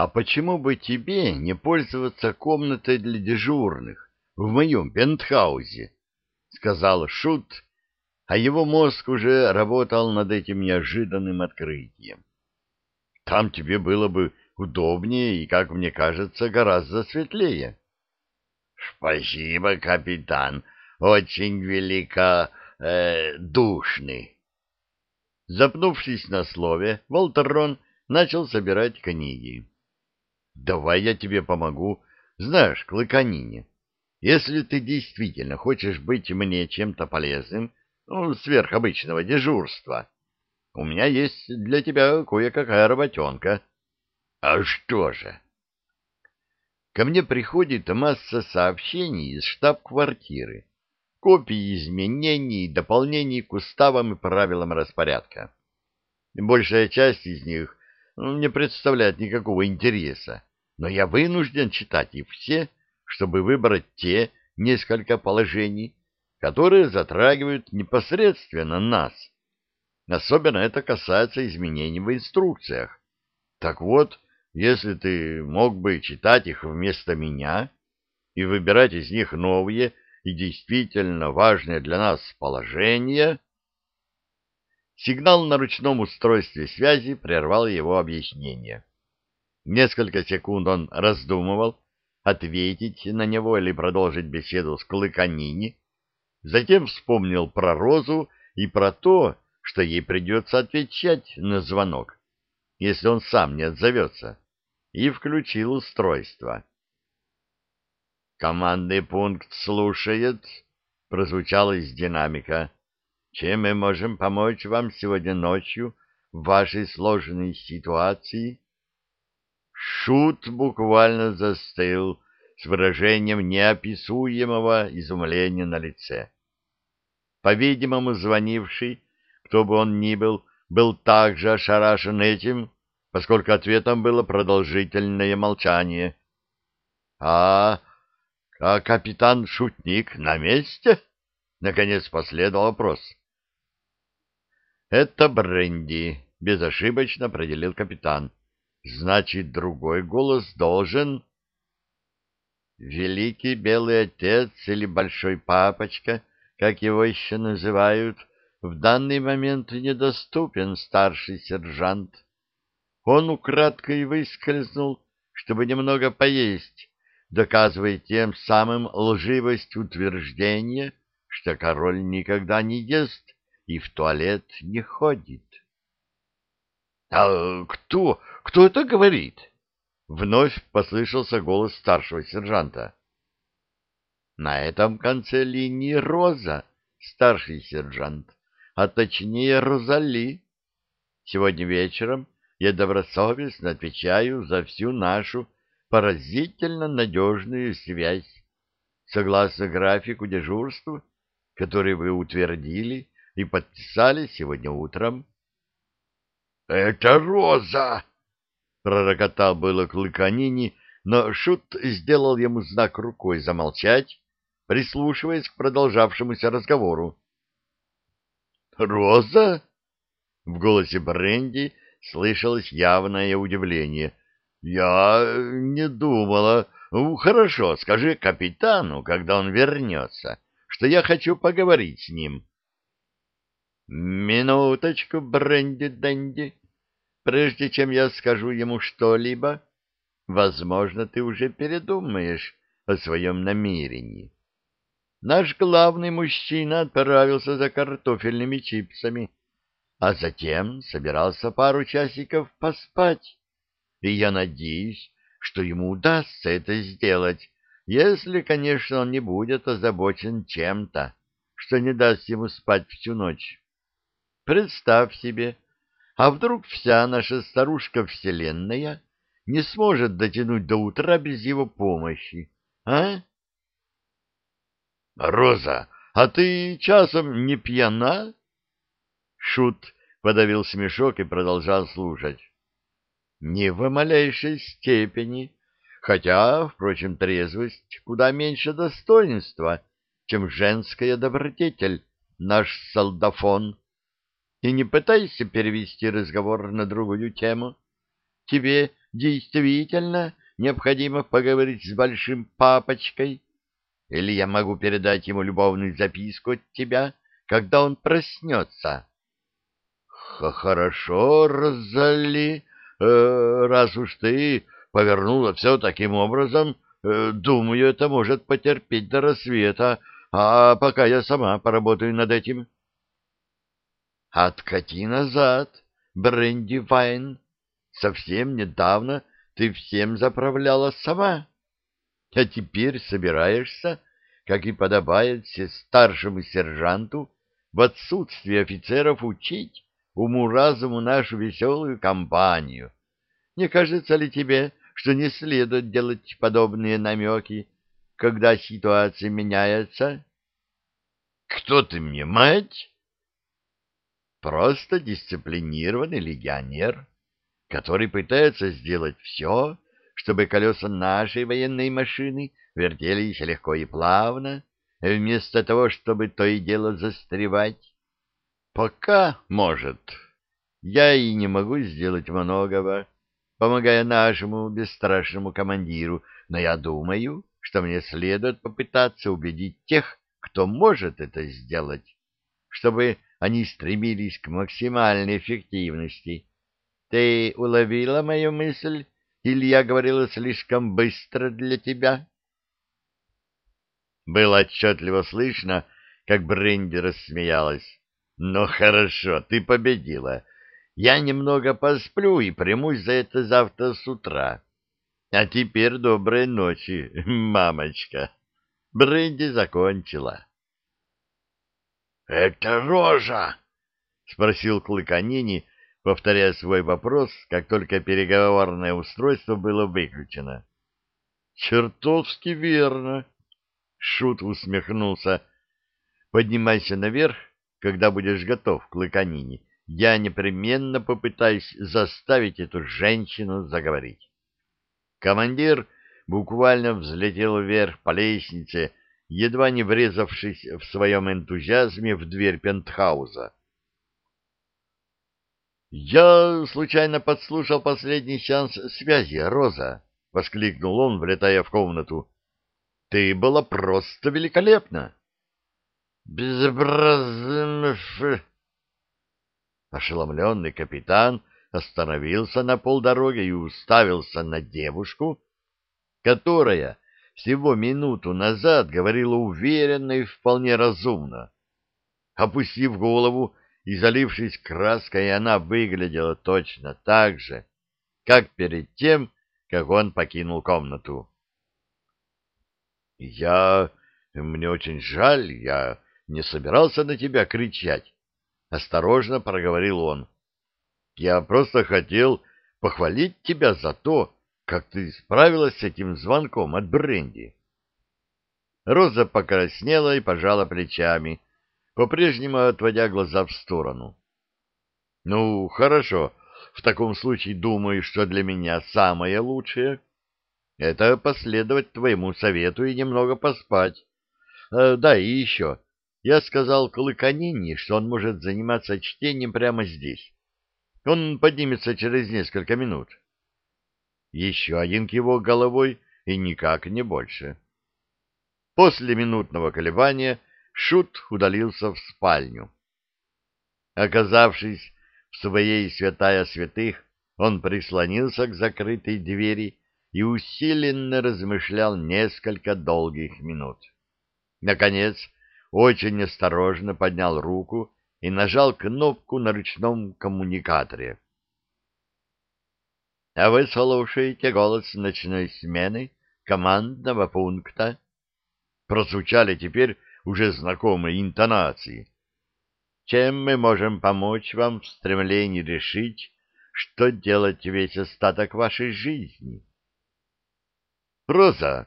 А почему бы тебе не пользоваться комнатой для дежурных в моем пентхаузе? — сказал Шут, а его мозг уже работал над этим неожиданным открытием. Там тебе было бы удобнее и, как мне кажется, гораздо светлее. — Спасибо, капитан, очень велика э, душный. Запнувшись на слове, Волтерон начал собирать книги. — Давай я тебе помогу. Знаешь, Клыканине, если ты действительно хочешь быть мне чем-то полезным, ну, сверх обычного дежурства, у меня есть для тебя кое-какая работенка. — А что же? Ко мне приходит масса сообщений из штаб-квартиры копии изменений и дополнений к уставам и правилам распорядка. Большая часть из них ну, не представляет никакого интереса, но я вынужден читать их все, чтобы выбрать те несколько положений, которые затрагивают непосредственно нас. Особенно это касается изменений в инструкциях. Так вот, если ты мог бы читать их вместо меня и выбирать из них новые и действительно важное для нас положение... Сигнал на ручном устройстве связи прервал его объяснение. Несколько секунд он раздумывал, ответить на него или продолжить беседу с Клыканини, затем вспомнил про Розу и про то, что ей придется отвечать на звонок, если он сам не отзовется, и включил устройство. «Командный пункт слушает», — прозвучало из динамика. «Чем мы можем помочь вам сегодня ночью в вашей сложной ситуации?» Шут буквально застыл с выражением неописуемого изумления на лице. По-видимому, звонивший, кто бы он ни был, был также ошарашен этим, поскольку ответом было продолжительное молчание. — А а капитан Шутник на месте? Наконец последовал вопрос. Это Бренди, безошибочно определил капитан. Значит, другой голос должен... Великий Белый Отец или Большой Папочка, как его еще называют, в данный момент недоступен старший сержант. Он украдкой выскользнул, чтобы немного поесть, доказывая тем самым лживость утверждения, что король никогда не ест и в туалет не ходит. — А кто, кто это говорит? — вновь послышался голос старшего сержанта. — На этом конце линии Роза, старший сержант, а точнее Розали. Сегодня вечером я добросовестно отвечаю за всю нашу поразительно надежную связь, согласно графику дежурства, который вы утвердили и подписали сегодня утром. — Это Роза! — пророкотал было Клыканини, но Шут сделал ему знак рукой замолчать, прислушиваясь к продолжавшемуся разговору. «Роза?» В голосе Бренди слышалось явное удивление. Я не думала. Ну, хорошо, скажи капитану, когда он вернется, что я хочу поговорить с ним. Минуточку, Бренди-Дэнди. Прежде чем я скажу ему что-либо, возможно, ты уже передумаешь о своем намерении. Наш главный мужчина отправился за картофельными чипсами, а затем собирался пару часиков поспать и я надеюсь, что ему удастся это сделать, если, конечно, он не будет озабочен чем-то, что не даст ему спать всю ночь. Представь себе, а вдруг вся наша старушка-вселенная не сможет дотянуть до утра без его помощи, а? Роза, а ты часом не пьяна? Шут подавил смешок и продолжал слушать. Не в малейшей степени, хотя, впрочем, трезвость куда меньше достоинства, чем женская добродетель, наш солдафон. И не пытайся перевести разговор на другую тему. тебе действительно необходимо поговорить с большим папочкой? Или я могу передать ему любовную записку от тебя, когда он проснется? Х — Хорошо, Розали, э, раз уж ты повернула все таким образом, э, думаю, это может потерпеть до рассвета, а пока я сама поработаю над этим. — Откати назад, Бренди Вайн. Совсем недавно ты всем заправляла сама. А теперь собираешься, как и подобает старшему сержанту, в отсутствие офицеров учить уму-разуму нашу веселую компанию. Не кажется ли тебе, что не следует делать подобные намеки, когда ситуация меняется? — Кто ты мне, мать? — Просто дисциплинированный легионер, который пытается сделать все, чтобы колеса нашей военной машины вертелись легко и плавно, вместо того, чтобы то и дело застревать. Пока, может, я и не могу сделать многого, помогая нашему бесстрашному командиру, но я думаю, что мне следует попытаться убедить тех, кто может это сделать, чтобы они стремились к максимальной эффективности. Ты уловила мою мысль, или я говорила слишком быстро для тебя? Было отчетливо слышно, как Бренди рассмеялась. «Ну хорошо, ты победила. Я немного посплю и примусь за это завтра с утра. А теперь доброй ночи, мамочка. Бренди закончила. — Это рожа! — спросил Клыканини, повторяя свой вопрос, как только переговорное устройство было выключено. — Чертовски верно! — Шут усмехнулся. — Поднимайся наверх, когда будешь готов, Клыканини я непременно попытаюсь заставить эту женщину заговорить. Командир буквально взлетел вверх по лестнице, едва не врезавшись в своем энтузиазме в дверь пентхауза. «Я случайно подслушал последний сеанс связи, Роза!» — воскликнул он, влетая в комнату. «Ты была просто великолепна!» «Безобразно!» Ошеломленный капитан остановился на полдороге и уставился на девушку, которая всего минуту назад говорила уверенно и вполне разумно. Опустив голову и залившись краской, она выглядела точно так же, как перед тем, как он покинул комнату. — Я... Мне очень жаль, я не собирался на тебя кричать. — осторожно проговорил он. — Я просто хотел похвалить тебя за то, как ты справилась с этим звонком от Бренди. Роза покраснела и пожала плечами, по-прежнему отводя глаза в сторону. — Ну, хорошо, в таком случае думаю, что для меня самое лучшее — это последовать твоему совету и немного поспать. Э, да, и еще, я сказал Клыканине, что он может заниматься чтением прямо здесь. Он поднимется через несколько минут. Еще один кивок головой и никак не больше. После минутного колебания Шут удалился в спальню. Оказавшись в своей святая святых, он прислонился к закрытой двери и усиленно размышлял несколько долгих минут. Наконец, очень осторожно поднял руку и нажал кнопку на ручном коммуникаторе. — А вы слушаете голос ночной смены командного пункта? Прозвучали теперь уже знакомые интонации. Чем мы можем помочь вам в стремлении решить, что делать весь остаток вашей жизни? — Роза,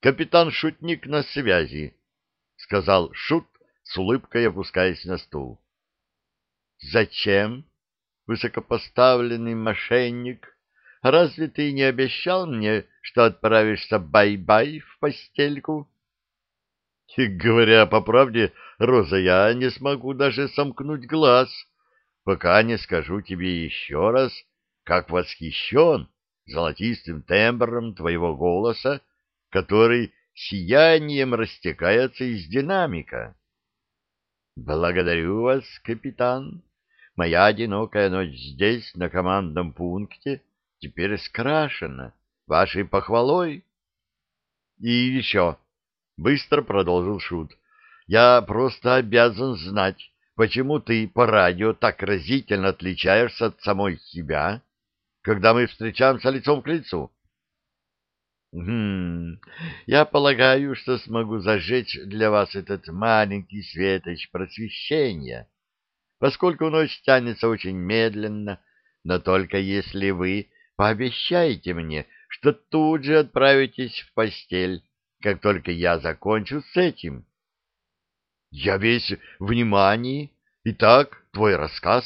капитан-шутник на связи, — сказал Шут, с улыбкой опускаясь на стул. — Зачем, высокопоставленный мошенник? Разве ты не обещал мне, что отправишься бай-бай в постельку? — Говоря по правде, Роза, я не смогу даже сомкнуть глаз, пока не скажу тебе еще раз, как восхищен золотистым тембром твоего голоса, который сиянием растекается из динамика. Благодарю вас, капитан. Моя одинокая ночь здесь, на командном пункте, теперь скрашена вашей похвалой. И еще, — быстро продолжил Шут, — я просто обязан знать, почему ты по радио так разительно отличаешься от самой себя, когда мы встречаемся лицом к лицу. Хм, я полагаю, что смогу зажечь для вас этот маленький светоч просвещения, поскольку ночь тянется очень медленно, но только если вы пообещаете мне, что тут же отправитесь в постель, как только я закончу с этим. Я весь внимание. Итак, твой рассказ.